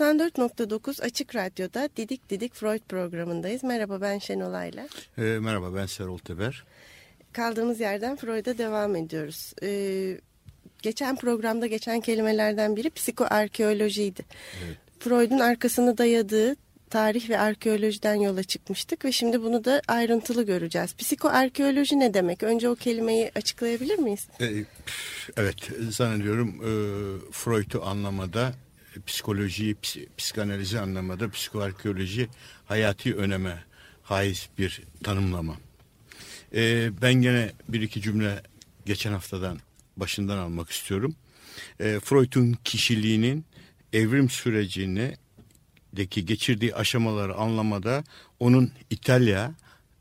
94.9 Açık Radyo'da Didik Didik Freud programındayız. Merhaba ben Şenol Ayla. E, merhaba ben Serol Teber. Kaldığımız yerden Freud'a devam ediyoruz. E, geçen programda geçen kelimelerden biri psikoarkeolojiydi. Evet. Freud'un arkasını dayadığı tarih ve arkeolojiden yola çıkmıştık ve şimdi bunu da ayrıntılı göreceğiz. Psikoarkeoloji ne demek? Önce o kelimeyi açıklayabilir miyiz? E, evet zannediyorum e, Freud'u anlamada psikoloji, psikanalizi anlamada psikoarkeoloji hayati öneme haiz bir tanımlama. Ee, ben gene bir iki cümle geçen haftadan başından almak istiyorum. Ee, Freud'un kişiliğinin evrim sürecini deki geçirdiği aşamaları anlamada onun İtalya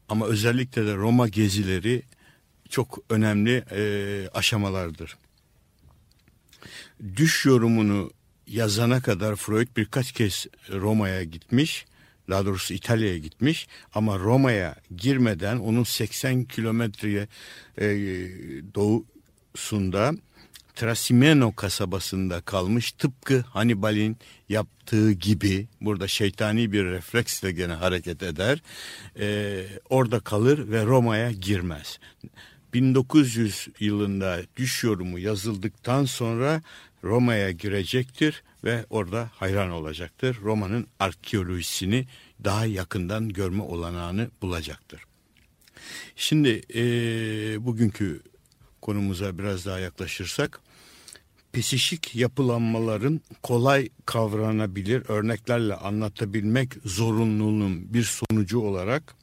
ama özellikle de Roma gezileri çok önemli e, aşamalardır. Düş yorumunu yazana kadar Freud birkaç kez Roma'ya gitmiş. Daha doğrusu İtalya'ya gitmiş ama Roma'ya girmeden onun 80 kilometreye e, doğusunda Trasimeno kasabasında kalmış tıpkı Hannibal'in yaptığı gibi burada şeytani bir refleksle gene hareket eder. E, orada kalır ve Roma'ya girmez. 1900 yılında düş yorumu yazıldıktan sonra Roma'ya girecektir ve orada hayran olacaktır. Roma'nın arkeolojisini daha yakından görme olanağını bulacaktır. Şimdi e, bugünkü konumuza biraz daha yaklaşırsak, psişik yapılanmaların kolay kavranabilir örneklerle anlatabilmek zorunluluğunun bir sonucu olarak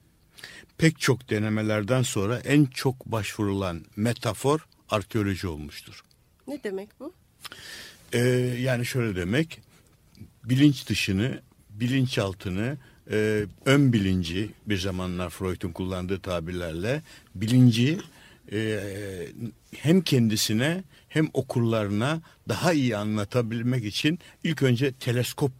pek çok denemelerden sonra en çok başvurulan metafor arkeoloji olmuştur. Ne demek bu? Ee, yani şöyle demek, bilinç dışını, bilinçaltını, e, ön bilinci bir zamanlar Freud'un kullandığı tabirlerle bilinci e, hem kendisine hem okurlarına daha iyi anlatabilmek için ilk önce teleskop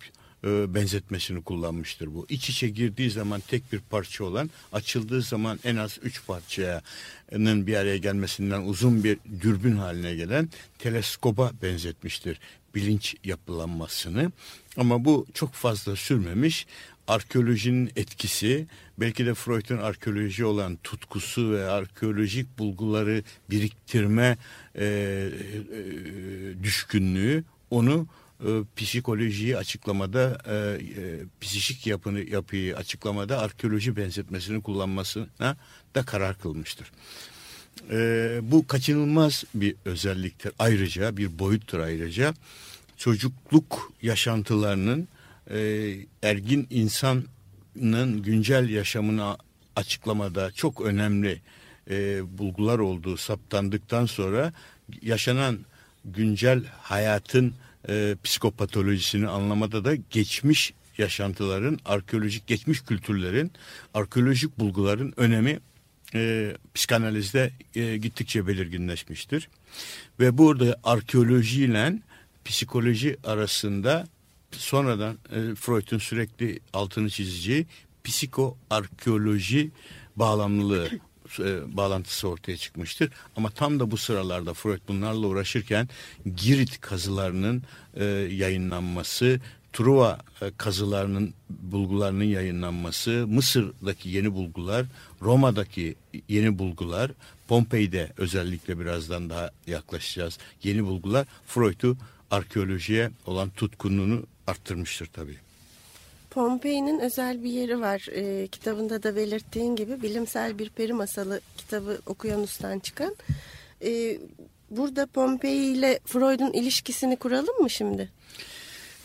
e, benzetmesini kullanmıştır bu. İç içe girdiği zaman tek bir parça olan, açıldığı zaman en az üç parçanın bir araya gelmesinden uzun bir dürbün haline gelen teleskoba benzetmiştir bilinç yapılanmasını. Ama bu çok fazla sürmemiş. Arkeolojinin etkisi, belki de Freud'un arkeoloji olan tutkusu ve arkeolojik bulguları biriktirme e, e, düşkünlüğü onu e, psikolojiyi açıklamada, e, e, psikik yapını, yapıyı açıklamada arkeoloji benzetmesini kullanmasına da karar kılmıştır. E, bu kaçınılmaz bir özelliktir. Ayrıca bir boyuttur ayrıca. Çocukluk yaşantılarının e, ergin insanın güncel yaşamını açıklamada çok önemli e, bulgular olduğu saptandıktan sonra yaşanan güncel hayatın e, psikopatolojisini anlamada da geçmiş yaşantıların, arkeolojik geçmiş kültürlerin, arkeolojik bulguların önemi e, psikanalizde e, gittikçe belirginleşmiştir. Ve burada arkeolojiyle psikoloji arasında sonradan e, Freud'un sürekli altını çizeceği psikoarkeoloji bağlamlılığı e, bağlantısı ortaya çıkmıştır. Ama tam da bu sıralarda Freud bunlarla uğraşırken Girit kazılarının e, yayınlanması, Truva e, kazılarının bulgularının yayınlanması, Mısır'daki yeni bulgular, Roma'daki yeni bulgular, Pompei'de özellikle birazdan daha yaklaşacağız. Yeni bulgular Freud'u arkeolojiye olan tutkunluğunu arttırmıştır tabii. Pompei'nin özel bir yeri var. E, kitabında da belirttiğin gibi bilimsel bir peri masalı kitabı Okyanus'tan çıkan. E, burada Pompei ile Freud'un ilişkisini kuralım mı şimdi?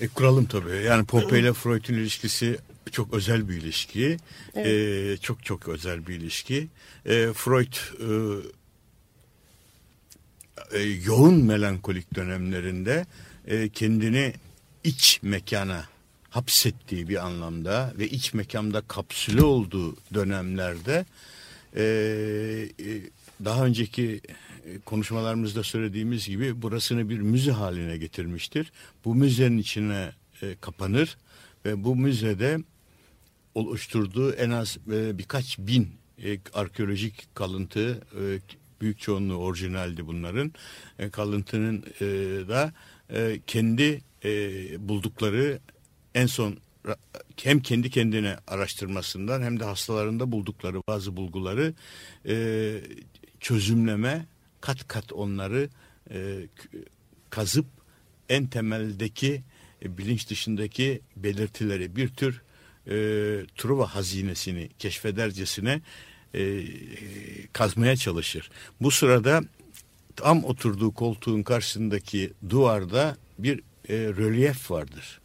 E, kuralım tabii. Yani Pompei ile Freud'un ilişkisi çok özel bir ilişki. Evet. E, çok çok özel bir ilişki. E, Freud e, e, yoğun melankolik dönemlerinde e, kendini iç mekana hapsettiği bir anlamda ve iç mekanda kapsülü olduğu dönemlerde e, e, daha önceki konuşmalarımızda söylediğimiz gibi burasını bir müze haline getirmiştir. Bu müzenin içine e, kapanır ve bu müzede oluşturduğu en az e, birkaç bin e, arkeolojik kalıntı e, büyük çoğunluğu orijinaldi bunların e, kalıntının e, da e, kendi e, buldukları en son hem kendi kendine araştırmasından hem de hastalarında buldukları bazı bulguları e, çözümleme kat kat onları e, kazıp en temeldeki e, bilinç dışındaki belirtileri bir tür e, Truva hazinesini keşfedercesine e, kazmaya çalışır. Bu sırada tam oturduğu koltuğun karşısındaki duvarda bir e, rölyef vardır.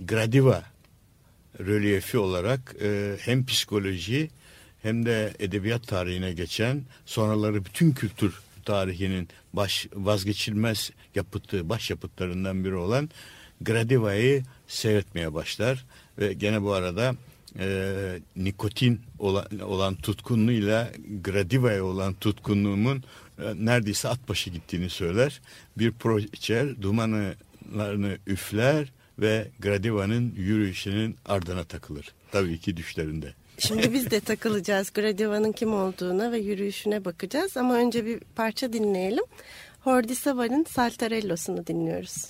Gradiva rölyefi olarak e, hem psikoloji hem de edebiyat tarihine geçen sonraları bütün kültür tarihinin baş vazgeçilmez yapıtı, baş yapıtlarından biri olan Gradiva'yı seyretmeye başlar ve gene bu arada e, nikotin olan, olan tutkunluğuyla Gradiva'ya olan tutkunluğumun e, neredeyse at başı gittiğini söyler. Bir proçer dumanlarını üfler ve Gradiva'nın yürüyüşünün ardına takılır. Tabii ki düşlerinde. Şimdi biz de takılacağız Gradiva'nın kim olduğuna ve yürüyüşüne bakacağız ama önce bir parça dinleyelim. Hordi Savar'ın Saltarello'sunu dinliyoruz.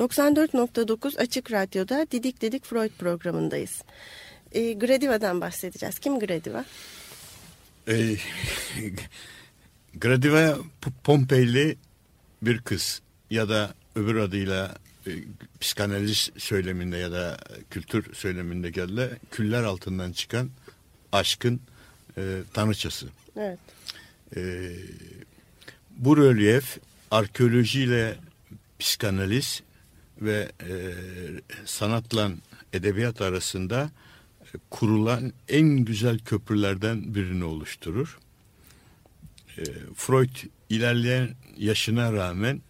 94.9 Açık Radyo'da Didik Didik Freud programındayız. E, Gradiva'dan bahsedeceğiz. Kim Gradiva? E, Gradiva Pompeyli bir kız ya da öbür adıyla e, psikanaliz söyleminde ya da kültür söyleminde geldi küller altından çıkan aşkın e, tanrıçası. Evet. E, bu rölyef arkeolojiyle psikanaliz ve e, sanatla edebiyat arasında e, kurulan en güzel köprülerden birini oluşturur. E, Freud ilerleyen yaşına rağmen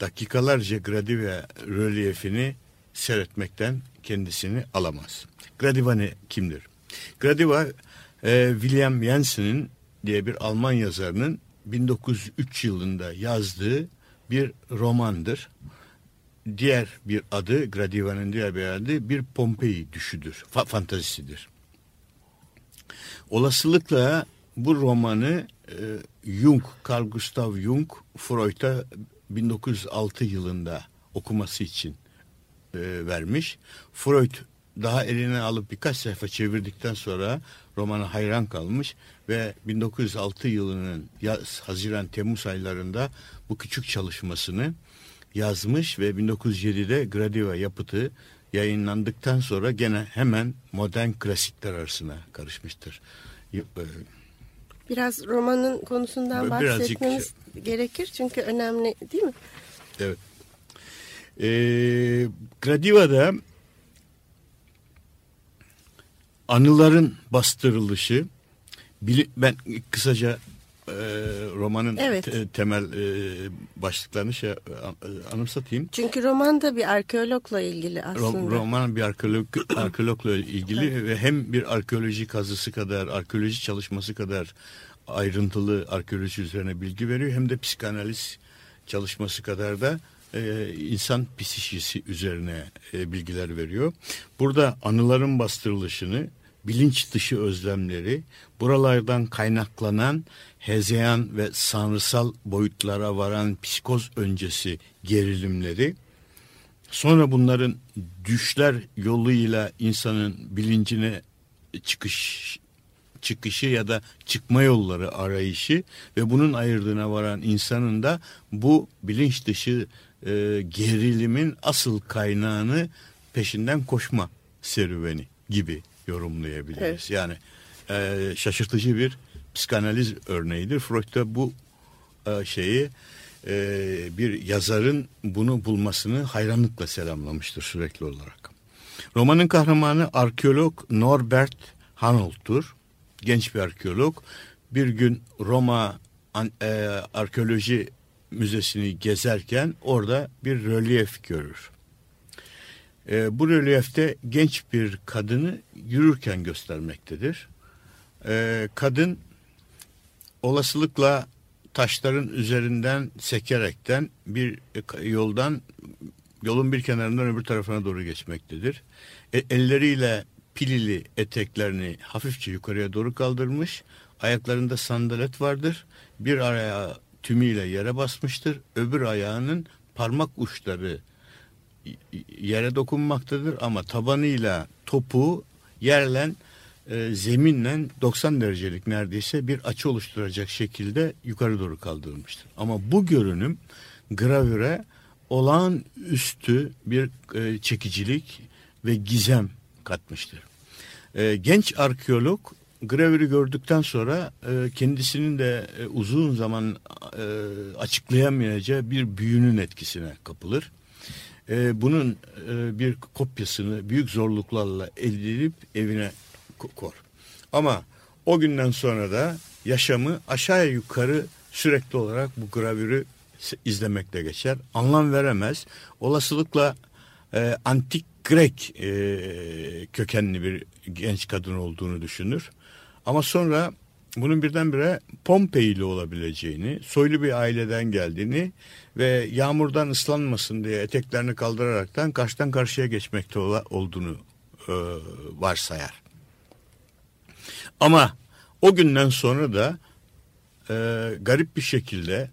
dakikalarca Gradiva rölyefini seyretmekten kendisini alamaz. Gradiva ne kimdir? Gradiva e, William Jensen'in diye bir Alman yazarının 1903 yılında yazdığı bir romandır. Diğer bir adı, Gradiva'nın diğer bir adı bir Pompei düşüdür, fa fantazisidir. Olasılıkla bu romanı e, Jung, Carl Gustav Jung, Freud'a 1906 yılında okuması için e, vermiş. Freud daha eline alıp birkaç sayfa çevirdikten sonra romana hayran kalmış ve 1906 yılının yaz, Haziran Temmuz aylarında bu küçük çalışmasını yazmış ve 1907'de Gradiva yapıtı yayınlandıktan sonra gene hemen modern klasikler arasına karışmıştır. E, Biraz romanın konusundan bahsetmemiz Birazcık... gerekir çünkü önemli değil mi? Evet. Ee, Gradiva'da anıların bastırılışı ben kısaca e, romanın evet. te, temel e, başlıklarını şey, anımsatayım. Çünkü roman da bir arkeologla ilgili aslında. roman bir arkeolog, arkeologla ilgili ve hem bir arkeoloji kazısı kadar, arkeoloji çalışması kadar ayrıntılı arkeoloji üzerine bilgi veriyor hem de psikanaliz çalışması kadar da e, insan psikisi üzerine e, bilgiler veriyor. Burada anıların bastırılışını, bilinç dışı özlemleri, buralardan kaynaklanan hezeyan ve sanrısal boyutlara varan psikoz öncesi gerilimleri, sonra bunların düşler yoluyla insanın bilincine çıkış çıkışı ya da çıkma yolları arayışı ve bunun ayırdığına varan insanın da bu bilinç dışı e, gerilimin asıl kaynağını peşinden koşma serüveni gibi yorumlayabiliriz. Evet. Yani e, şaşırtıcı bir psikanaliz örneğidir. Freud bu e, şeyi e, bir yazarın bunu bulmasını hayranlıkla selamlamıştır sürekli olarak. Romanın kahramanı arkeolog Norbert Hanold'tur. Genç bir arkeolog. Bir gün Roma an, e, arkeoloji müzesini gezerken orada bir rölyef görür. E, bu rölyefte genç bir kadını yürürken göstermektedir. E, kadın olasılıkla taşların üzerinden sekerekten bir yoldan yolun bir kenarından öbür tarafına doğru geçmektedir. E, elleriyle pilili eteklerini hafifçe yukarıya doğru kaldırmış. Ayaklarında sandalet vardır. Bir ayağı tümüyle yere basmıştır. Öbür ayağının parmak uçları yere dokunmaktadır ama tabanıyla topu yerlen e, zeminle 90 derecelik neredeyse bir açı oluşturacak şekilde yukarı doğru kaldırılmıştır. Ama bu görünüm gravüre olağanüstü bir e, çekicilik ve gizem katmıştır. E, genç arkeolog gravürü gördükten sonra e, kendisinin de e, uzun zaman e, açıklayamayacağı bir büyünün etkisine kapılır. E, bunun e, bir kopyasını büyük zorluklarla elde edip evine kor. Ama o günden sonra da yaşamı aşağıya yukarı sürekli olarak bu gravürü izlemekle geçer. Anlam veremez. Olasılıkla e, antik Grek e, kökenli bir genç kadın olduğunu düşünür. Ama sonra bunun birdenbire Pompeyli olabileceğini, soylu bir aileden geldiğini ve yağmurdan ıslanmasın diye eteklerini kaldıraraktan karşıdan karşıya geçmekte olduğunu e, varsayar. Ama o günden sonra da e, garip bir şekilde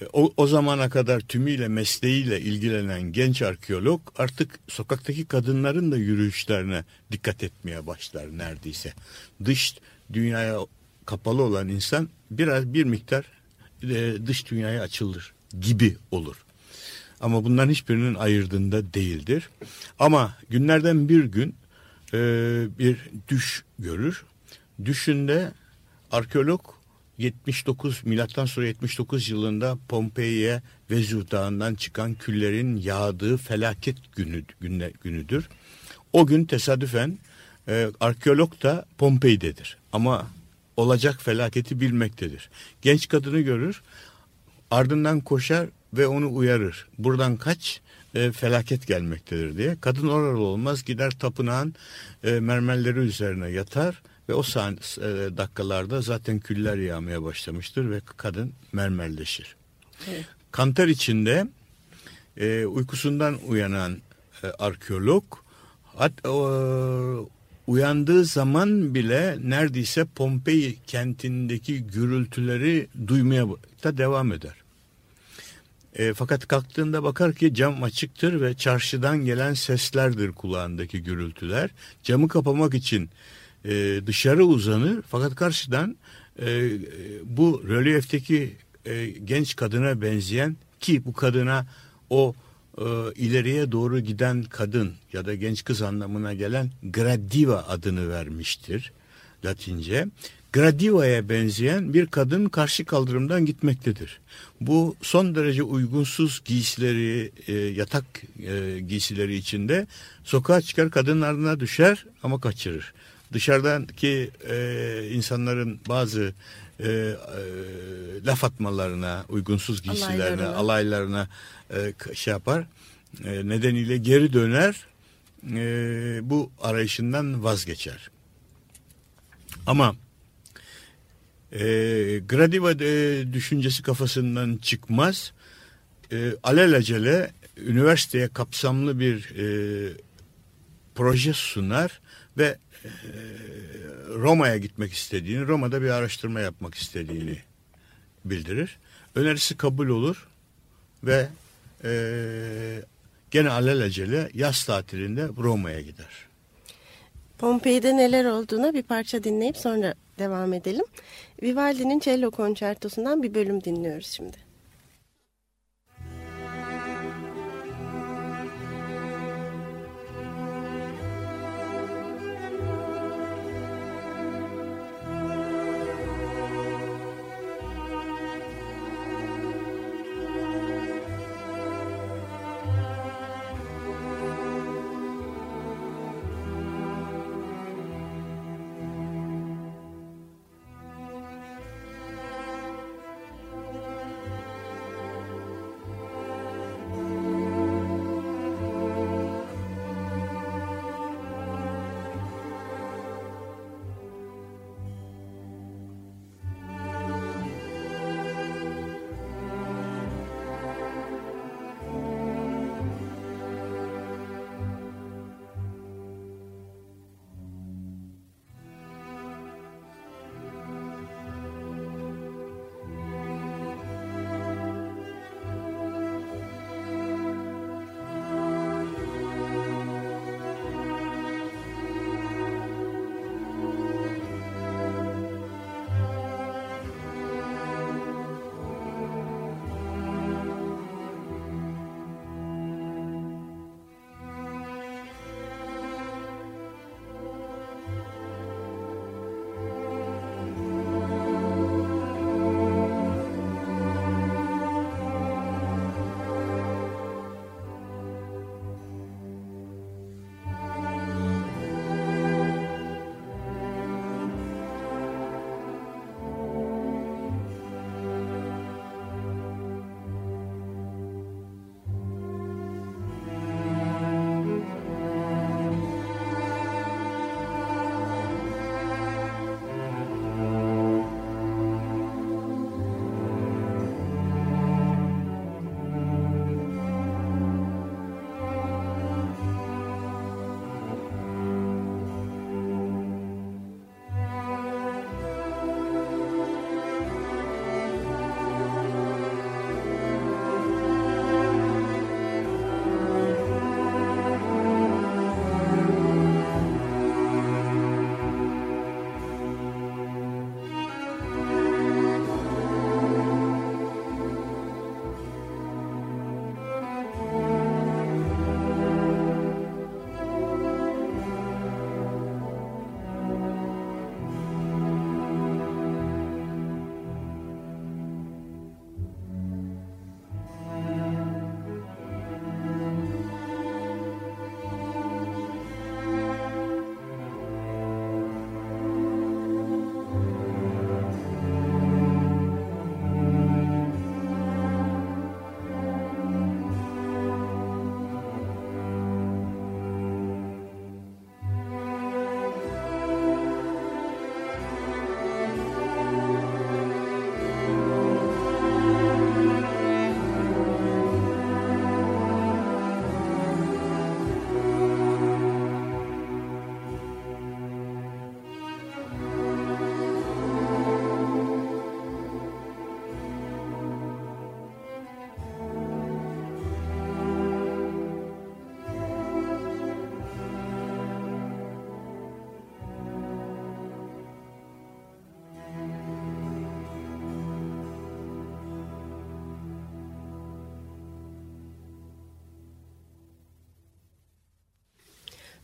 e, o, o zamana kadar tümüyle mesleğiyle ilgilenen genç arkeolog artık sokaktaki kadınların da yürüyüşlerine dikkat etmeye başlar neredeyse. Dış dünyaya kapalı olan insan biraz bir miktar e, dış dünyaya açılır gibi olur. Ama bunların hiçbirinin ayırdığında değildir. Ama günlerden bir gün e, bir düş görür. Düşünde arkeolog 79 milattan sonra 79 yılında Pompei'ye Vezüv Dağı'ndan çıkan küllerin yağdığı felaket günü, günü günüdür. O gün tesadüfen e, arkeolog da Pompei'dedir. Ama olacak felaketi bilmektedir. Genç kadını görür, ardından koşar ve onu uyarır. Buradan kaç, e, felaket gelmektedir diye. Kadın oralı olmaz gider tapınağın e, mermerleri üzerine yatar ve o sahne, e, dakikalarda zaten küller yağmaya başlamıştır ve kadın mermerleşir. Evet. Kantar içinde e, uykusundan uyanan e, arkeolog hat, e, uyandığı zaman bile neredeyse Pompei kentindeki gürültüleri duymaya da devam eder. E, fakat kalktığında bakar ki cam açıktır ve çarşıdan gelen seslerdir kulağındaki gürültüler. Camı kapamak için e, dışarı uzanır fakat karşıdan e, bu rölyefteki e, genç kadına benzeyen ki bu kadına o e, ileriye doğru giden kadın ya da genç kız anlamına gelen gradiva adını vermiştir Latince. Gradiva'ya benzeyen bir kadın karşı kaldırımdan gitmektedir. Bu son derece uygunsuz giysileri, e, yatak e, giysileri içinde sokağa çıkar kadının ardına düşer ama kaçırır. Dışarıdaki e, insanların bazı e, e, laf atmalarına, uygunsuz giysilerine, alaylarına, alaylarına e, şey yapar. E, nedeniyle geri döner, e, bu arayışından vazgeçer. Ama e, Gradiva e, düşüncesi kafasından çıkmaz. E, alelacele üniversiteye kapsamlı bir e, proje sunar ve Roma'ya gitmek istediğini, Roma'da bir araştırma yapmak istediğini bildirir. Önerisi kabul olur ve e, gene alelacele yaz tatilinde Roma'ya gider. Pompei'de neler olduğuna bir parça dinleyip sonra devam edelim. Vivaldi'nin cello konçertosundan bir bölüm dinliyoruz şimdi.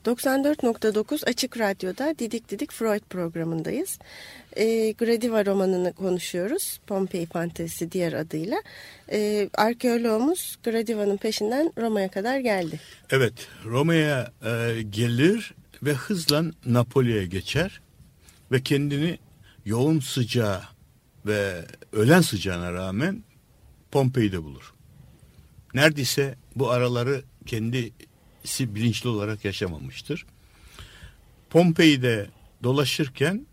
94.9 Açık Radyo'da Didik Didik Freud programındayız. E, Gradiva romanını konuşuyoruz. Pompei Fantezisi diğer adıyla. E, arkeoloğumuz Gradiva'nın peşinden Roma'ya kadar geldi. Evet, Roma'ya e, gelir ve hızla Napoli'ye geçer ve kendini yoğun sıcağı ve ölen sıcağına rağmen Pompei'de bulur. Neredeyse bu araları kendisi bilinçli olarak yaşamamıştır. Pompei'de dolaşırken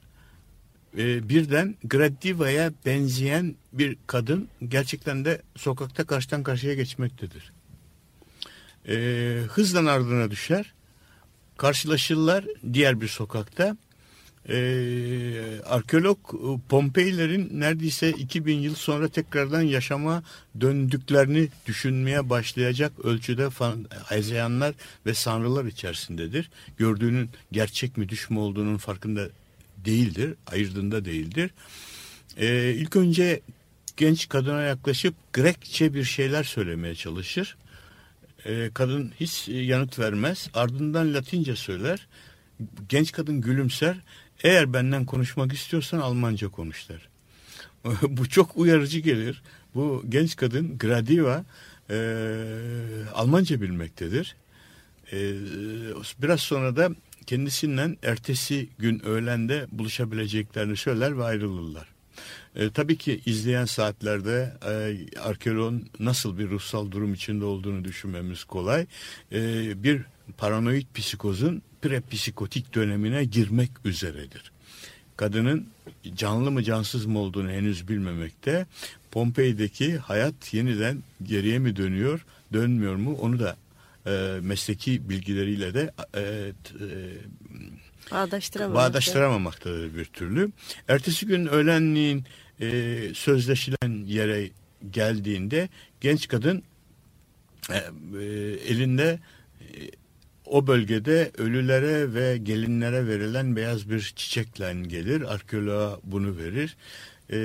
e, birden Gradiva'ya benzeyen bir kadın gerçekten de sokakta karşıdan karşıya geçmektedir. E, hızla ardına düşer. Karşılaşırlar diğer bir sokakta. E, arkeolog Pompeilerin neredeyse 2000 yıl sonra tekrardan yaşama döndüklerini düşünmeye başlayacak ölçüde hezeyanlar ve sanrılar içerisindedir. Gördüğünün gerçek mi düş mü olduğunun farkında değildir, ayırdığında değildir. Ee, ilk önce genç kadına yaklaşıp Grekçe bir şeyler söylemeye çalışır. Ee, kadın hiç yanıt vermez. Ardından Latince söyler. Genç kadın gülümser. Eğer benden konuşmak istiyorsan Almanca konuş der. Bu çok uyarıcı gelir. Bu genç kadın Gradiva e, Almanca bilmektedir. E, biraz sonra da kendisinden ertesi gün öğlende buluşabileceklerini söyler ve ayrılırlar. E, tabii ki izleyen saatlerde e, arkeoloğun nasıl bir ruhsal durum içinde olduğunu düşünmemiz kolay. E, bir paranoid psikozun prepsikotik dönemine girmek üzeredir. Kadının canlı mı cansız mı olduğunu henüz bilmemekte. Pompei'deki hayat yeniden geriye mi dönüyor, dönmüyor mu onu da e, mesleki bilgileriyle de e, e, bağdaştıramamaktadır bir türlü. Ertesi gün öğlenliğin e, sözleşilen yere geldiğinde genç kadın e, e, elinde e, o bölgede ölülere ve gelinlere verilen beyaz bir çiçekle gelir. Arkeoloğa bunu verir. E,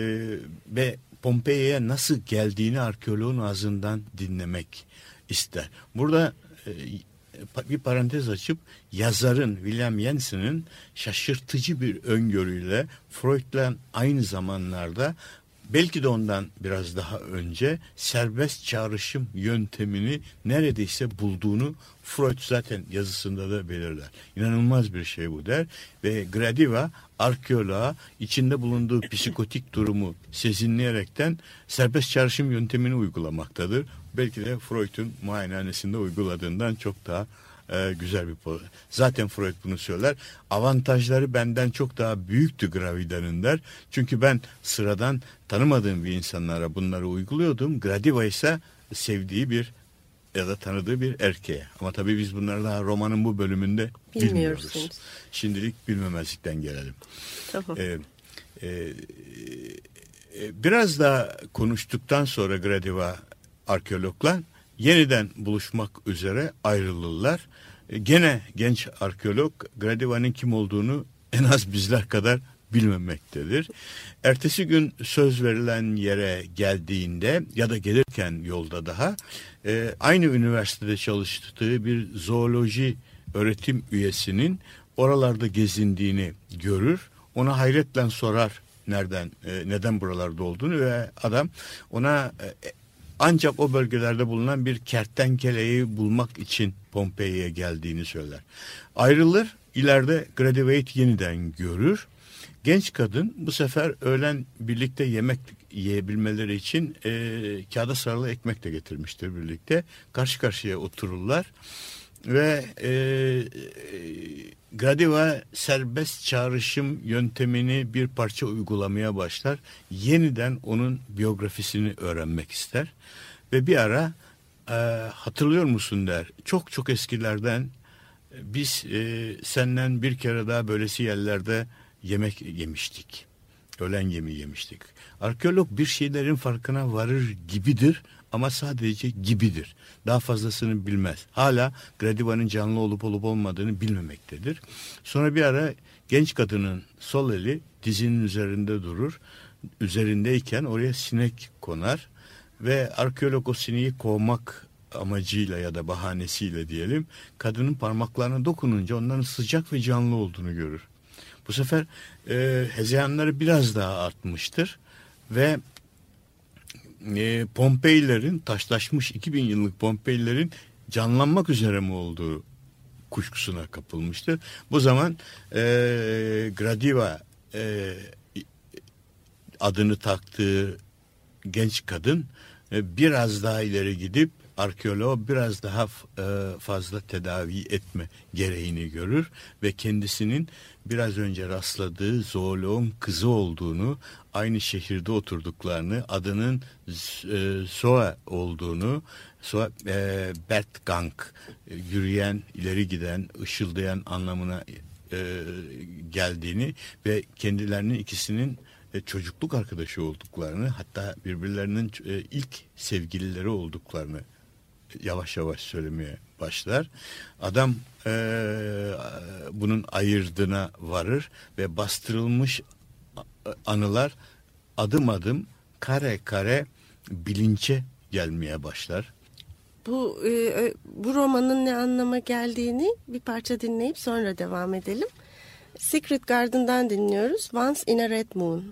ve Pompei'ye nasıl geldiğini arkeoloğun ağzından dinlemek ister. Burada e, bir parantez açıp yazarın William Jensen'ın şaşırtıcı bir öngörüyle Freud'la aynı zamanlarda belki de ondan biraz daha önce serbest çağrışım yöntemini neredeyse bulduğunu Freud zaten yazısında da belirler. İnanılmaz bir şey bu der ve Gradiva arkeoloğa içinde bulunduğu psikotik durumu sezinleyerekten serbest çağrışım yöntemini uygulamaktadır. Belki de Freud'un muayenehanesinde uyguladığından çok daha e, güzel bir Zaten Freud bunu söyler. Avantajları benden çok daha büyüktü Gravida'nın der. Çünkü ben sıradan tanımadığım bir insanlara bunları uyguluyordum. Gradiva ise sevdiği bir ya da tanıdığı bir erkeğe. Ama tabii biz bunları daha romanın bu bölümünde bilmiyoruz. Şimdilik bilmemezlikten gelelim. Tamam. Ee, e, e, biraz daha konuştuktan sonra Gradiva arkeologla yeniden buluşmak üzere ayrılırlar. E, gene genç arkeolog Gradiva'nın kim olduğunu en az bizler kadar bilmemektedir. Ertesi gün söz verilen yere geldiğinde ya da gelirken yolda daha e, aynı üniversitede çalıştığı bir zooloji öğretim üyesinin oralarda gezindiğini görür. Ona hayretle sorar nereden e, neden buralarda olduğunu ve adam ona ancak o bölgelerde bulunan bir kertenkeleyi bulmak için Pompei'ye geldiğini söyler. Ayrılır, ileride Gradivate yeniden görür. Genç kadın bu sefer öğlen birlikte yemek yiyebilmeleri için e, kağıda sarılı ekmek de getirmiştir birlikte. Karşı karşıya otururlar ve e, Gradiva serbest çağrışım yöntemini bir parça uygulamaya başlar. Yeniden onun biyografisini öğrenmek ister. Ve bir ara e, hatırlıyor musun der. Çok çok eskilerden biz e, senden bir kere daha böylesi yerlerde yemek yemiştik. Öğlen yemeği yemiştik. Arkeolog bir şeylerin farkına varır gibidir ama sadece gibidir. Daha fazlasını bilmez. Hala Gradiva'nın canlı olup olup olmadığını bilmemektedir. Sonra bir ara genç kadının sol eli dizinin üzerinde durur. Üzerindeyken oraya sinek konar ve arkeolog o sineği kovmak amacıyla ya da bahanesiyle diyelim kadının parmaklarına dokununca onların sıcak ve canlı olduğunu görür. Bu sefer e, hezeyanları biraz daha artmıştır ve e, Pompeilerin taşlaşmış 2000 yıllık Pompeilerin canlanmak üzere mi olduğu kuşkusuna kapılmıştır. Bu zaman e, Gradiva e, adını taktığı genç kadın e, biraz daha ileri gidip arkeolog biraz daha e, fazla tedavi etme gereğini görür ve kendisinin biraz önce rastladığı zooloğun kızı olduğunu, aynı şehirde oturduklarını, adının e, Soa olduğunu, Soa e, Bertgang, yürüyen, ileri giden, ışıldayan anlamına geldiğini ve kendilerinin ikisinin çocukluk arkadaşı olduklarını hatta birbirlerinin ilk sevgilileri olduklarını yavaş yavaş söylemeye başlar. Adam e, bunun ayırdığına varır ve bastırılmış anılar adım adım kare kare bilince gelmeye başlar. Bu e, bu romanın ne anlama geldiğini bir parça dinleyip sonra devam edelim. Secret Garden'dan dinliyoruz. Once in a Red Moon.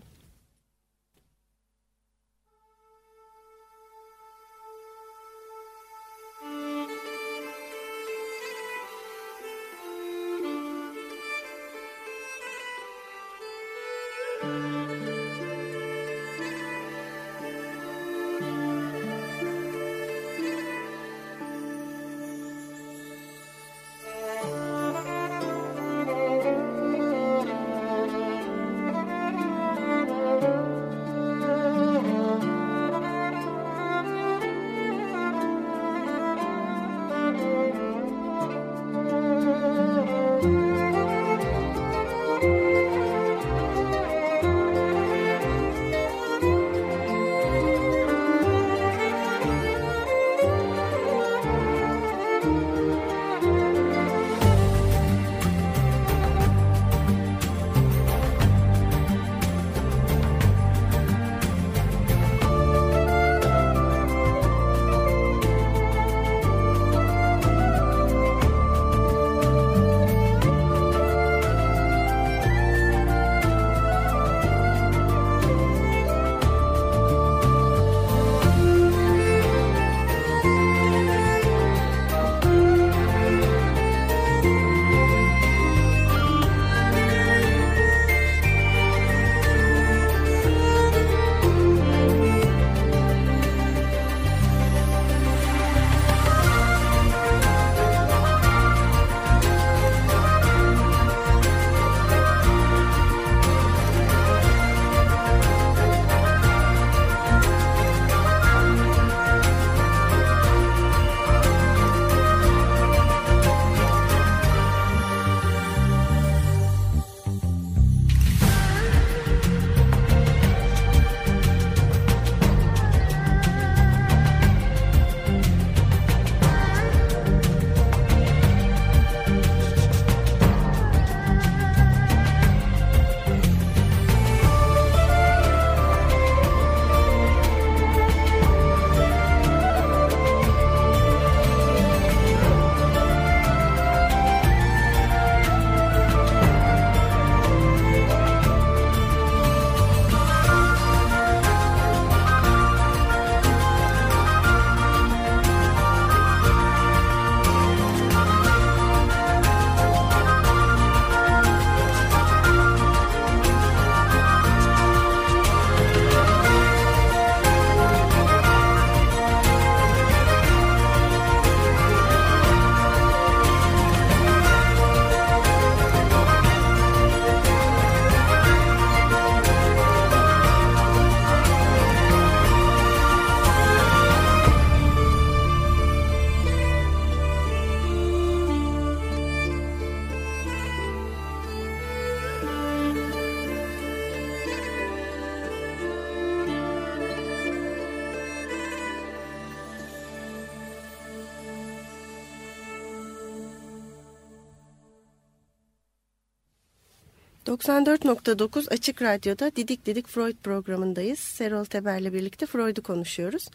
94.9 Açık Radyo'da Didik Didik Freud programındayız. Serol Teber'le birlikte Freud'u konuşuyoruz.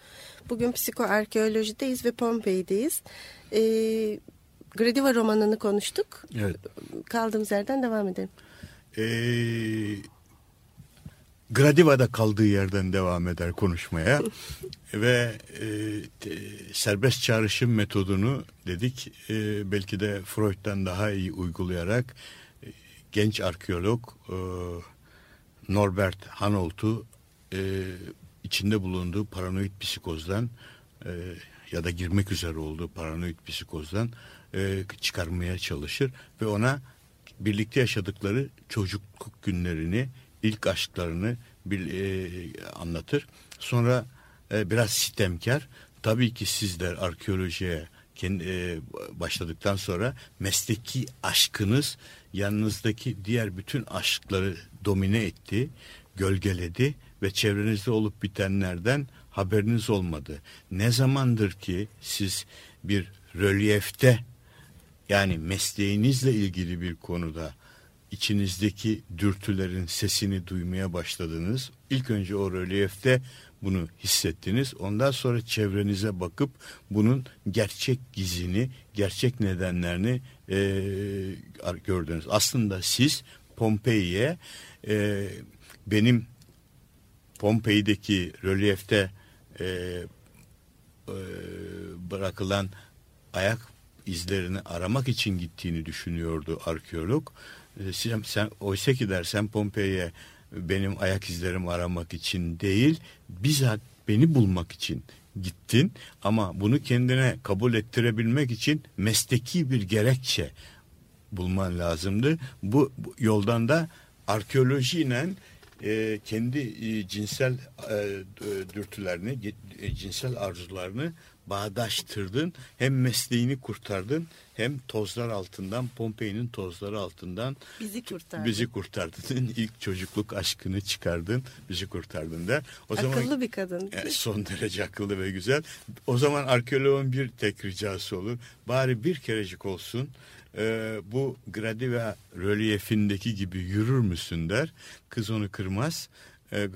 Bugün psikoarkeolojideyiz ve Pompei'deyiz. Ee, Gradiva romanını konuştuk. Evet. Kaldığımız yerden devam edelim. Ee, Gradiva'da kaldığı yerden devam eder konuşmaya ve e, te, serbest çağrışım metodunu dedik e, belki de Freud'dan daha iyi uygulayarak genç arkeolog e, Norbert Hanolt'u e, içinde bulunduğu paranoid psikozdan e, ya da girmek üzere olduğu paranoid psikozdan e, çıkarmaya çalışır ve ona birlikte yaşadıkları çocukluk günlerini, ilk aşklarını bir, e, anlatır. Sonra e, biraz sitemkar. Tabii ki sizler arkeolojiye başladıktan sonra mesleki aşkınız yanınızdaki diğer bütün aşkları domine etti, gölgeledi ve çevrenizde olup bitenlerden haberiniz olmadı. Ne zamandır ki siz bir rölyefte yani mesleğinizle ilgili bir konuda içinizdeki dürtülerin sesini duymaya başladınız. İlk önce o rölyefte bunu hissettiniz. Ondan sonra çevrenize bakıp bunun gerçek gizini, gerçek nedenlerini e, gördünüz. Aslında siz Pompei'ye e, benim Pompei'deki rölyefte e, e, bırakılan ayak izlerini aramak için gittiğini düşünüyordu arkeolog. Sen, sen oysa ki dersen Pompei'ye benim ayak izlerimi aramak için değil, bizzat beni bulmak için gittin ama bunu kendine kabul ettirebilmek için mesleki bir gerekçe bulman lazımdı. Bu, bu yoldan da arkeolojiyle e, kendi e, cinsel e, dürtülerini, e, cinsel arzularını bağdaştırdın. Hem mesleğini kurtardın hem tozlar altından Pompei'nin tozları altından bizi kurtardın. Bizi kurtardın. İlk çocukluk aşkını çıkardın. Bizi kurtardın der. O akıllı zaman, bir kadın. E, son derece akıllı ve güzel. O zaman arkeoloğun bir tek ricası olur. Bari bir kerecik olsun e, bu Gradiva rölyefindeki gibi yürür müsün der. Kız onu kırmaz. E, e,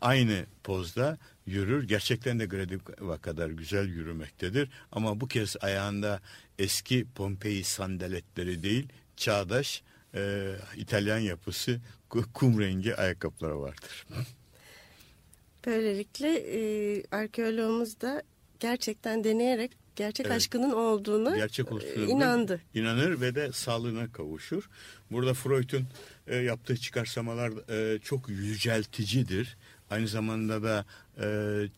aynı pozda yürür. Gerçekten de Gradiva kadar güzel yürümektedir. Ama bu kez ayağında eski Pompei sandaletleri değil, çağdaş e, İtalyan yapısı kum rengi ayakkabıları vardır. Böylelikle e, arkeoloğumuz da gerçekten deneyerek gerçek evet. aşkının olduğuna gerçek inandı. İnanır ve de sağlığına kavuşur. Burada Freud'un e, yaptığı çıkarsamalar e, çok yücelticidir. Aynı zamanda da e,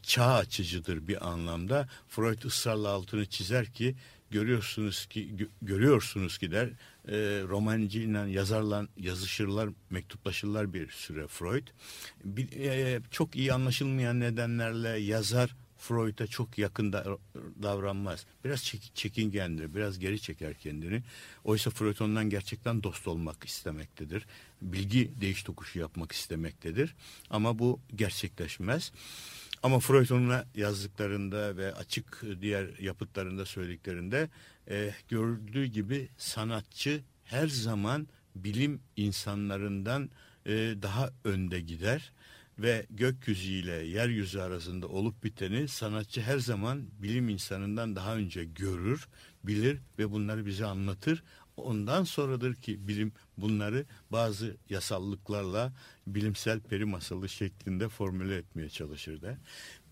çağ açıcıdır bir anlamda. Freud ısrarla altını çizer ki görüyorsunuz ki gö, görüyorsunuz ki der e, romancıyla yazarla yazışırlar mektuplaşırlar bir süre Freud. Bir, e, çok iyi anlaşılmayan nedenlerle yazar Freud'a çok yakın da, davranmaz. Biraz çek, çekingendir, biraz geri çeker kendini. Oysa Freud ondan gerçekten dost olmak istemektedir. Bilgi değiş tokuşu yapmak istemektedir. Ama bu gerçekleşmez. Ama Freud onunla yazdıklarında ve açık diğer yapıtlarında söylediklerinde e, gördüğü gibi sanatçı her zaman bilim insanlarından e, daha önde gider ve gökyüzüyle yeryüzü arasında olup biteni sanatçı her zaman bilim insanından daha önce görür, bilir ve bunları bize anlatır. Ondan sonradır ki bilim bunları bazı yasallıklarla bilimsel peri masalı şeklinde formüle etmeye çalışır da.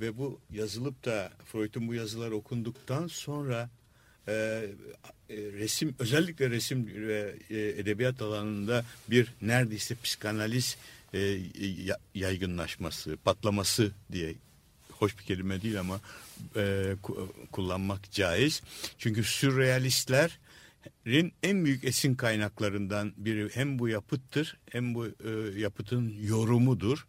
Ve bu yazılıp da Freud'un bu yazılar okunduktan sonra e, e, resim özellikle resim ve e, edebiyat alanında bir neredeyse psikanaliz e, yaygınlaşması, patlaması diye hoş bir kelime değil ama e, kullanmak caiz. Çünkü sürrealistlerin en büyük esin kaynaklarından biri hem bu yapıttır hem bu e, yapıtın yorumudur.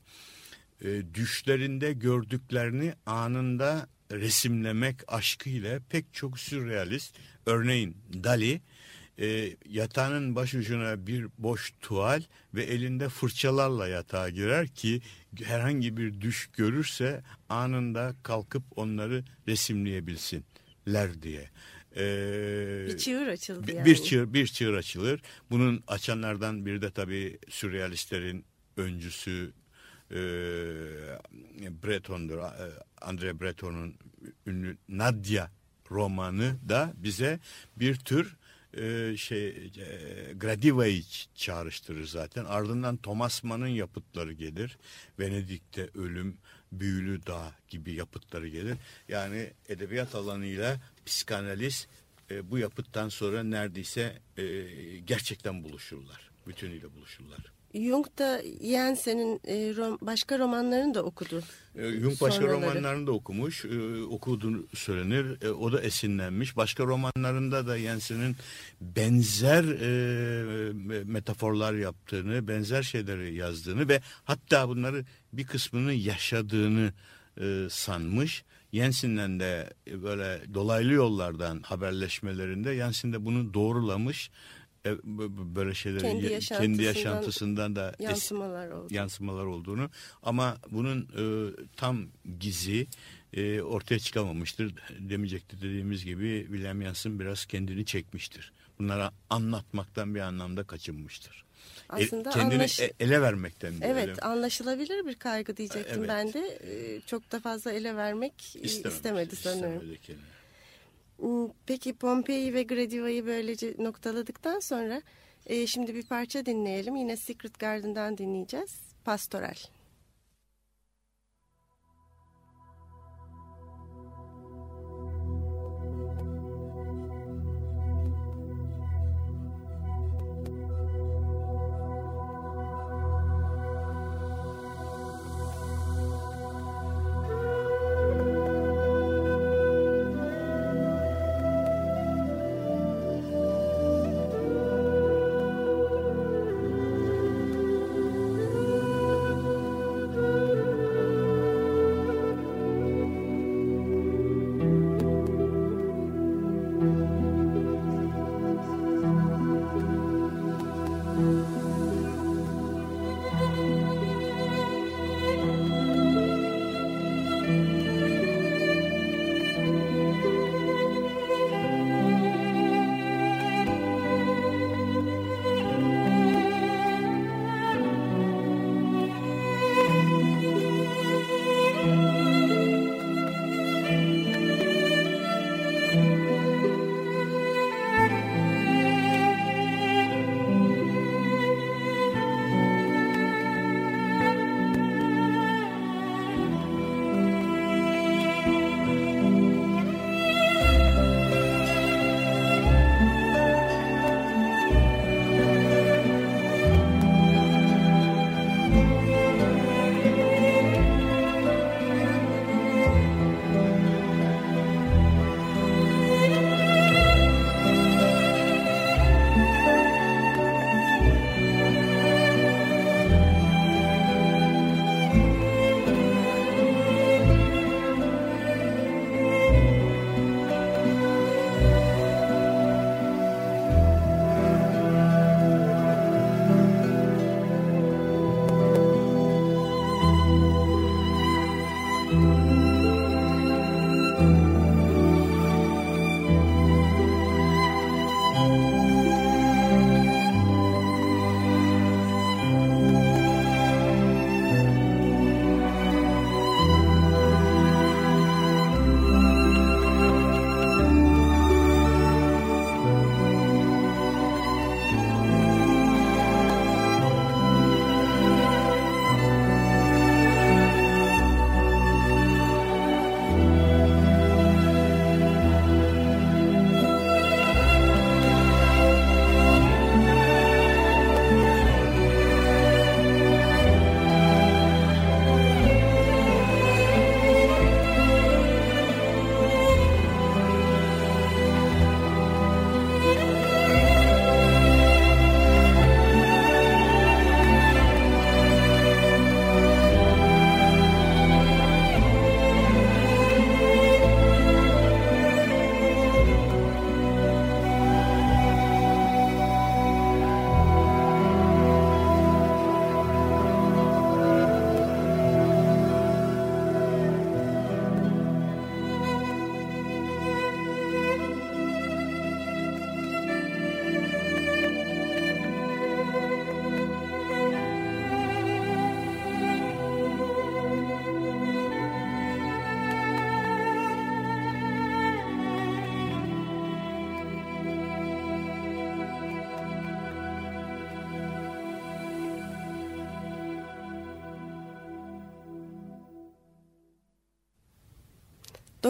E, düşlerinde gördüklerini anında resimlemek aşkıyla pek çok sürrealist örneğin Dali e, yatağının başucuna bir boş tuval ve elinde fırçalarla yatağa girer ki herhangi bir düş görürse anında kalkıp onları resimleyebilsinler diye. Ee, bir çığır açıldı bir, yani. bir çığır bir çığır açılır. Bunun açanlardan biri de tabii sürrealistlerin öncüsü e, Breton'dur. E, Andre Breton'un ünlü Nadia romanı da bize bir tür e, şey e, Gradiva'yı çağrıştırır zaten. Ardından Thomas Mann'ın yapıtları gelir. Venedik'te ölüm, büyülü dağ gibi yapıtları gelir. Yani edebiyat alanıyla psikanaliz e, bu yapıttan sonra neredeyse e, gerçekten buluşurlar. Bütünüyle buluşurlar. Jung da Jensen'in e, başka romanlarını da okudu. E, Jung başka Sonraları. romanlarını da okumuş, e, okuduğunu söylenir. O da esinlenmiş. Başka romanlarında da Jensen'in benzer metaforlar yaptığını, benzer şeyleri yazdığını ve hatta bunları bir kısmını yaşadığını sanmış. Jensen'den de böyle dolaylı yollardan haberleşmelerinde Jensen de bunu doğrulamış. E, böyle şeyleri Kendi kendi yaşantısından yaşantısından da Yansımalar oldu. yansımalar olduğunu ama bunun e, tam gizi e, ortaya çıkamamıştır. Demeyecekti dediğimiz gibi William Jansen biraz kendini çekmiştir. Bunlara anlatmaktan bir anlamda kaçınmıştır. E, Aslında kendini anlaş- e- ele vermekten. Evet anlaşılabilir bir kaygı diyecektim Evet. ben de. E, Çok da fazla ele vermek e, İstememiş, istemedi sanıyorum. istemedi kendini. Hmm, Peki Pompei ve Gradiva'yı böylece noktaladıktan sonra e, şimdi bir parça dinleyelim. Yine Secret Garden'dan dinleyeceğiz. Pastoral.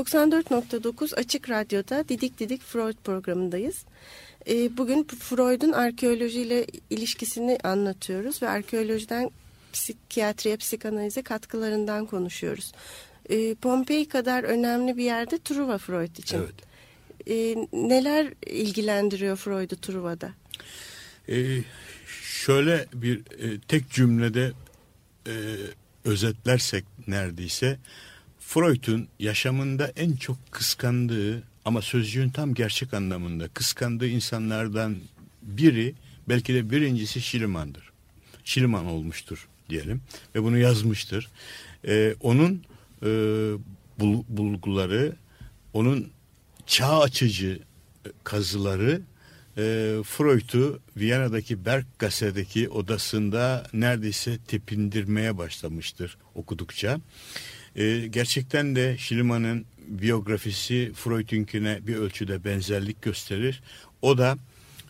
94.9 Açık Radyo'da Didik Didik Freud programındayız. Ee, bugün Freud'un arkeolojiyle ilişkisini anlatıyoruz ve arkeolojiden psikiyatriye, psikanalize katkılarından konuşuyoruz. Ee, Pompei kadar önemli bir yerde Truva Freud için. Evet. Ee, neler ilgilendiriyor Freud'u Truva'da? Ee, şöyle bir e, tek cümlede e, özetlersek neredeyse Freud'un yaşamında en çok kıskandığı ama sözcüğün tam gerçek anlamında kıskandığı insanlardan biri belki de birincisi Şiliman'dır. Şiliman olmuştur diyelim ve bunu yazmıştır. Ee, onun e, bul, bulguları, onun çağ açıcı kazıları e, Freud'u Viyana'daki Berggasse'deki odasında neredeyse tepindirmeye başlamıştır okudukça. E, gerçekten de Schliemann'ın biyografisi Freud'unkine bir ölçüde benzerlik gösterir. O da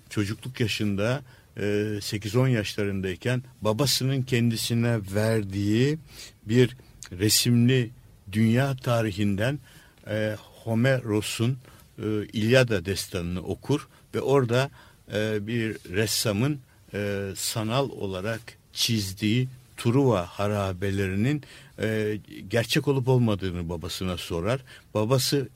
çocukluk yaşında e, 8-10 yaşlarındayken babasının kendisine verdiği bir resimli dünya tarihinden e, Homeros'un e, İlyada destanını okur ve orada e, bir ressamın e, sanal olarak çizdiği Truva harabelerinin e, gerçek olup olmadığını babasına sorar. Babası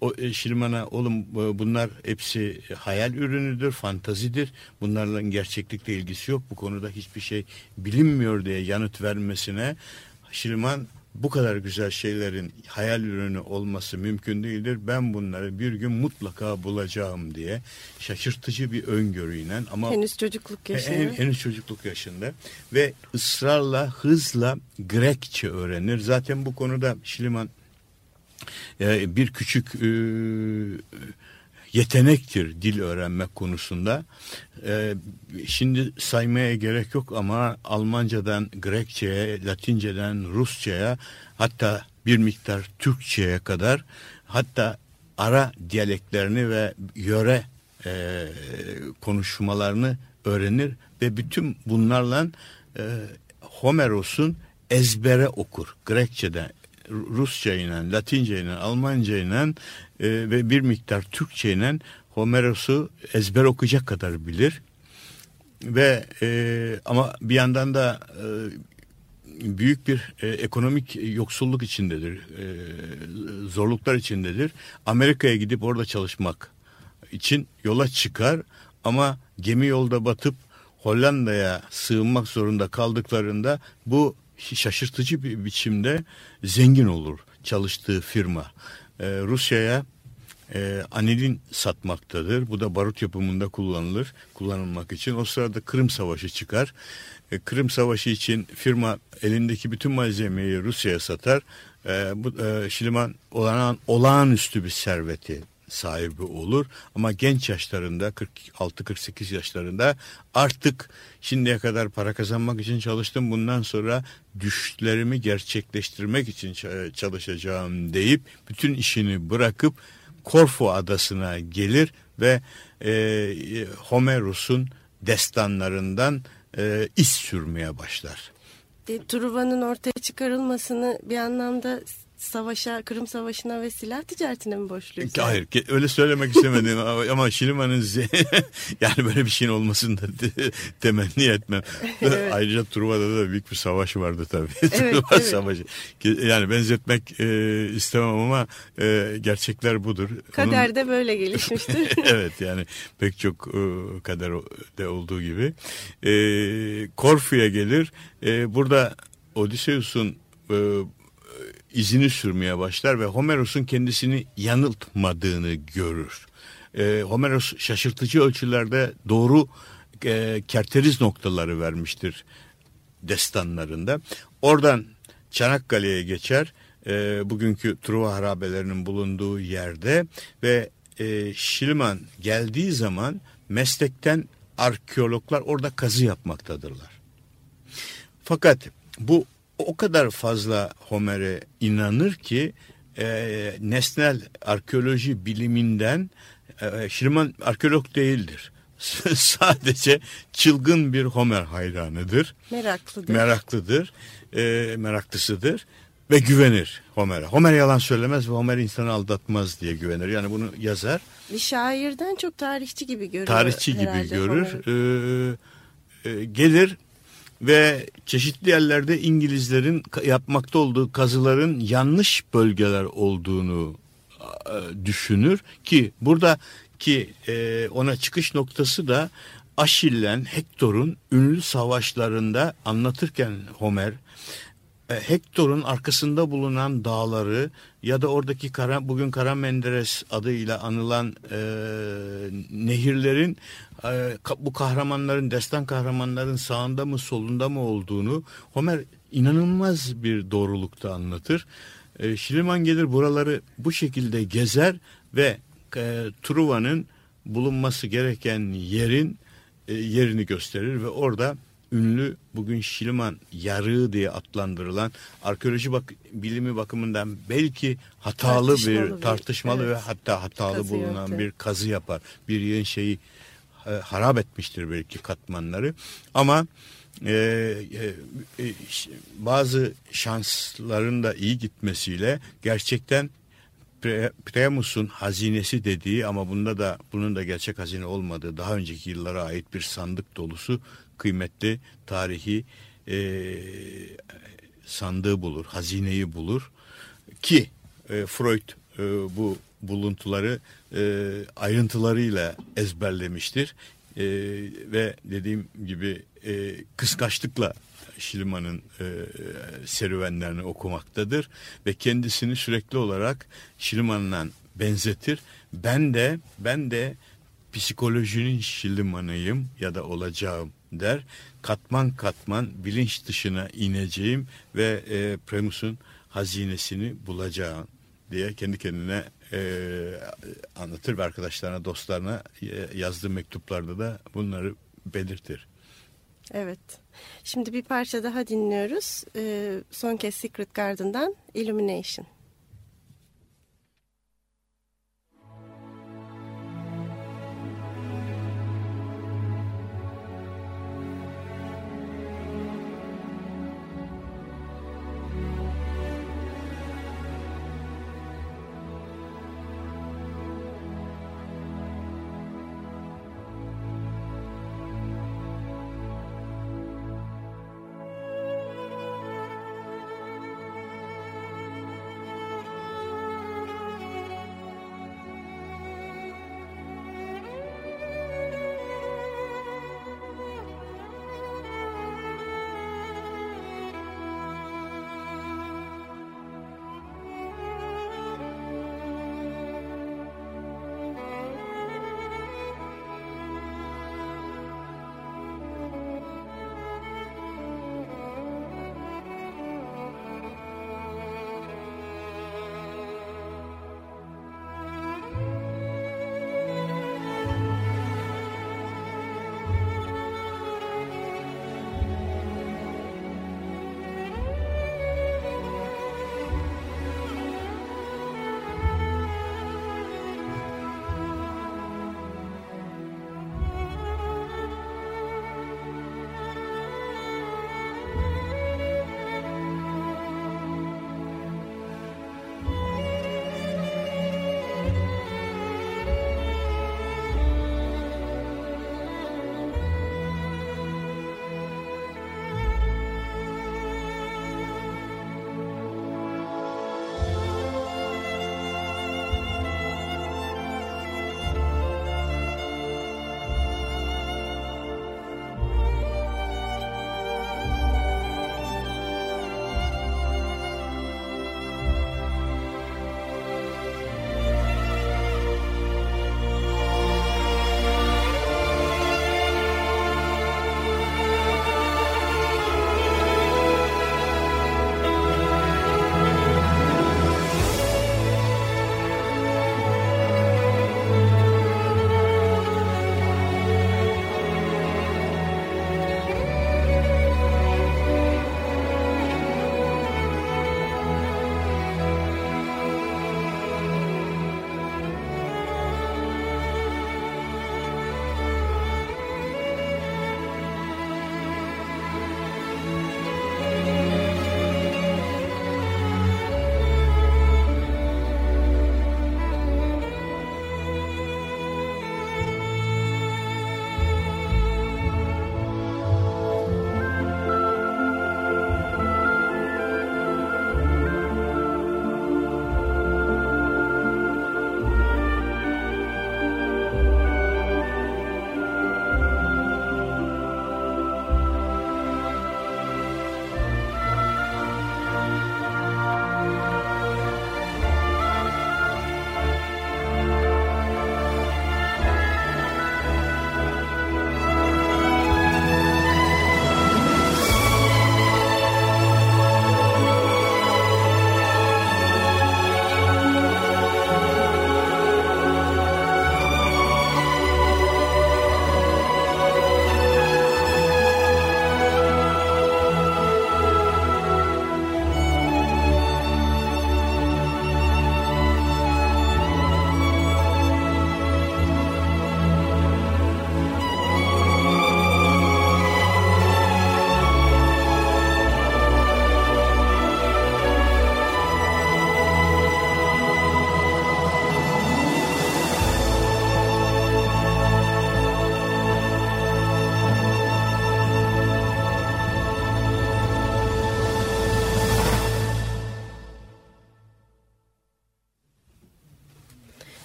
o e, Şirman'a oğlum e, bunlar hepsi hayal ürünüdür, fantazidir. Bunlarla gerçeklikle ilgisi yok. Bu konuda hiçbir şey bilinmiyor diye yanıt vermesine Şirman bu kadar güzel şeylerin hayal ürünü olması mümkün değildir. Ben bunları bir gün mutlaka bulacağım diye şaşırtıcı bir öngörüyle ama henüz çocukluk yaşında. En, henüz çocukluk yaşında ve ısrarla hızla Grekçe öğrenir. Zaten bu konuda Şiliman e, bir küçük e, yetenektir dil öğrenmek konusunda. Ee, şimdi saymaya gerek yok ama Almancadan Grekçe'ye, Latinceden Rusça'ya hatta bir miktar Türkçe'ye kadar hatta ara diyaleklerini ve yöre e, konuşmalarını öğrenir ve bütün bunlarla e, Homeros'un ezbere okur. Grekçe'den, Rusça ile, Latince ile, Almanca ile e, ve bir miktar Türkçe ile Homeros'u ezber okuyacak kadar bilir. Ve e, ama bir yandan da e, büyük bir e, ekonomik yoksulluk içindedir. E, zorluklar içindedir. Amerika'ya gidip orada çalışmak için yola çıkar ama gemi yolda batıp Hollanda'ya sığınmak zorunda kaldıklarında bu şaşırtıcı bir biçimde zengin olur çalıştığı firma. Ee, Rusya'ya e, anilin satmaktadır. Bu da barut yapımında kullanılır, kullanılmak için. O sırada Kırım Savaşı çıkar. E, Kırım Savaşı için firma elindeki bütün malzemeyi Rusya'ya satar. E, bu e, Şiliman olağan, olağanüstü bir serveti sahibi olur. Ama genç yaşlarında 46-48 yaşlarında artık şimdiye kadar para kazanmak için çalıştım. Bundan sonra düşlerimi gerçekleştirmek için çalışacağım deyip bütün işini bırakıp Korfu adasına gelir ve e, Homeros'un destanlarından e, iz sürmeye başlar. Truva'nın ortaya çıkarılmasını bir anlamda savaşa, Kırım Savaşı'na ve silah ticaretine mi borçluyuz? Hayır, öyle söylemek istemedim ama Şiliman'ın yani böyle bir şeyin olmasını da temenni etmem. evet. Ayrıca Truva'da da büyük bir savaş vardı tabii. Evet, Truva evet. Savaşı. Yani benzetmek e, istemem ama e, gerçekler budur. Kader de böyle gelişmiştir. evet yani pek çok e, kaderde olduğu gibi. E, Korfu'ya gelir. E, burada Odysseus'un e, izini sürmeye başlar ve Homeros'un kendisini yanıltmadığını görür. E, Homeros şaşırtıcı ölçülerde doğru e, kerteriz noktaları vermiştir destanlarında. Oradan Çanakkale'ye geçer. E, bugünkü Truva harabelerinin bulunduğu yerde ve e, Şilman geldiği zaman meslekten arkeologlar orada kazı yapmaktadırlar. Fakat bu o kadar fazla Homer'e inanır ki e, nesnel arkeoloji biliminden e, Şirman arkeolog değildir. Sadece çılgın bir Homer hayranıdır. Meraklıdır. Meraklıdır. E, meraklısıdır. ve güvenir Homer'e. Homer yalan söylemez ve Homer insanı aldatmaz diye güvenir. Yani bunu yazar. Bir şairden çok tarihçi gibi görür. Tarihçi gibi görür. Ee, e, gelir ve çeşitli yerlerde İngilizlerin yapmakta olduğu kazıların yanlış bölgeler olduğunu e, düşünür. Ki burada ki e, ona çıkış noktası da Aşillen Hektor'un ünlü savaşlarında anlatırken Homer e, Hektor'un arkasında bulunan dağları ya da oradaki Kara, bugün Kara Menderes adıyla anılan e, nehirlerin e, bu kahramanların, destan kahramanların sağında mı solunda mı olduğunu Homer inanılmaz bir doğrulukta anlatır. E, Şiliman gelir buraları bu şekilde gezer ve e, Truva'nın bulunması gereken yerin e, yerini gösterir ve orada ünlü bugün Şiliman yarığı diye adlandırılan arkeoloji bak bilimi bakımından belki hatalı tartışmalı bir tartışmalı evet. ve hatta hatalı kazı bulunan yaptı. bir kazı yapar. Bir yerin şeyi e, harap etmiştir belki katmanları ama e, e, e, bazı şansların da iyi gitmesiyle gerçekten Priamus'un hazinesi dediği ama bunda da bunun da gerçek hazine olmadığı daha önceki yıllara ait bir sandık dolusu kıymetli tarihi e, sandığı bulur, hazineyi bulur ki e, Freud e, bu buluntuları e, ayrıntılarıyla ezberlemiştir e, ve dediğim gibi e, kıskaçlıkla Şiliman'ın e, serüvenlerini okumaktadır ve kendisini sürekli olarak Şiliman'la benzetir. Ben de ben de psikolojinin Şiliman'ıyım ya da olacağım der. Katman katman bilinç dışına ineceğim ve e, Premus'un hazinesini bulacağım diye kendi kendine e, anlatır ve arkadaşlarına, dostlarına e, yazdığı mektuplarda da bunları belirtir. Evet. Şimdi bir parça daha dinliyoruz. E, son kez Secret Garden'dan Illumination.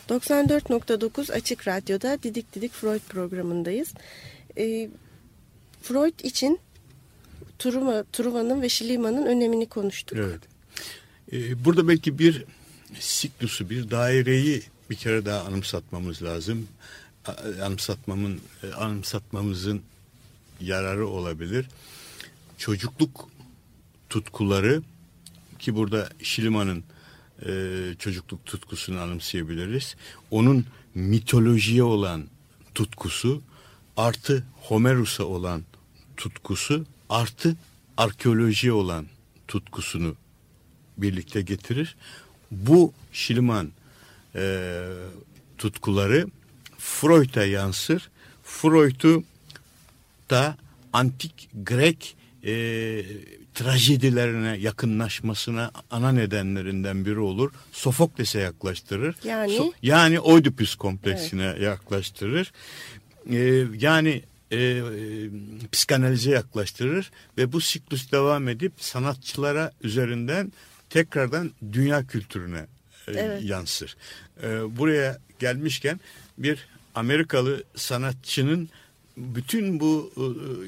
94.9 Açık Radyo'da Didik Didik Freud programındayız. E, Freud için Truva, Truva'nın ve Schliemann'ın önemini konuştuk. Evet. E, burada belki bir siklusu, bir daireyi bir kere daha anımsatmamız lazım. Anımsatmamın, e, anımsatmamızın yararı olabilir. Çocukluk tutkuları ki burada Schliemann'ın e, çocukluk tutkusunu anımsayabiliriz. Onun mitolojiye olan tutkusu artı Homerus'a olan tutkusu artı arkeolojiye olan tutkusunu birlikte getirir. Bu Şiliman e, tutkuları Freud'a yansır. Freud'u da antik Grek e, trajedilerine yakınlaşmasına ana nedenlerinden biri olur. Sofokles'e yaklaştırır. Yani? So, yani Oedipus kompleksine evet. yaklaştırır. E, yani e, e, psikanalize yaklaştırır ve bu siklus devam edip sanatçılara üzerinden tekrardan dünya kültürüne e, evet. yansır. E, buraya gelmişken bir Amerikalı sanatçının bütün bu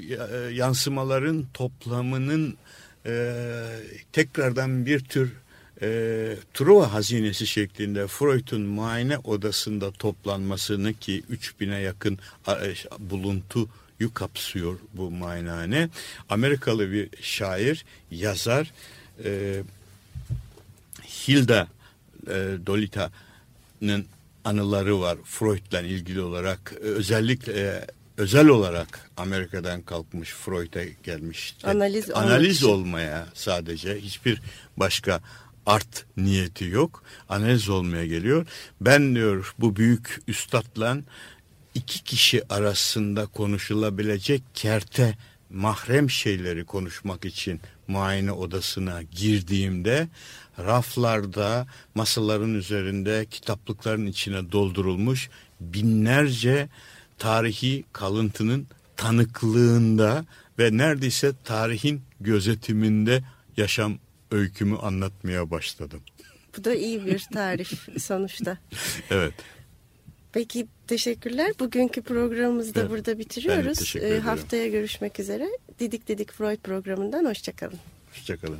e, yansımaların toplamının e, tekrardan bir tür e, Truva hazinesi şeklinde Freud'un muayene odasında toplanmasını ki 3000'e yakın e, buluntuyu kapsıyor bu muayenehane. Amerikalı bir şair, yazar e, Hilda e, Dolita'nın anıları var Freud'la ilgili olarak özellikle e, özel olarak Amerika'dan kalkmış Freud'a gelmiş. Analiz, analiz olmaya sadece hiçbir başka art niyeti yok. Analiz olmaya geliyor. Ben diyor bu büyük üstadla iki kişi arasında konuşulabilecek kerte mahrem şeyleri konuşmak için muayene odasına girdiğimde raflarda masaların üzerinde kitaplıkların içine doldurulmuş binlerce tarihi kalıntının tanıklığında ve neredeyse tarihin gözetiminde yaşam öykümü anlatmaya başladım. Bu da iyi bir tarif sonuçta. evet. Peki teşekkürler. Bugünkü programımızı da evet, burada bitiriyoruz. Ee, haftaya görüşmek üzere. Didik Didik Freud programından hoşçakalın. Hoşçakalın.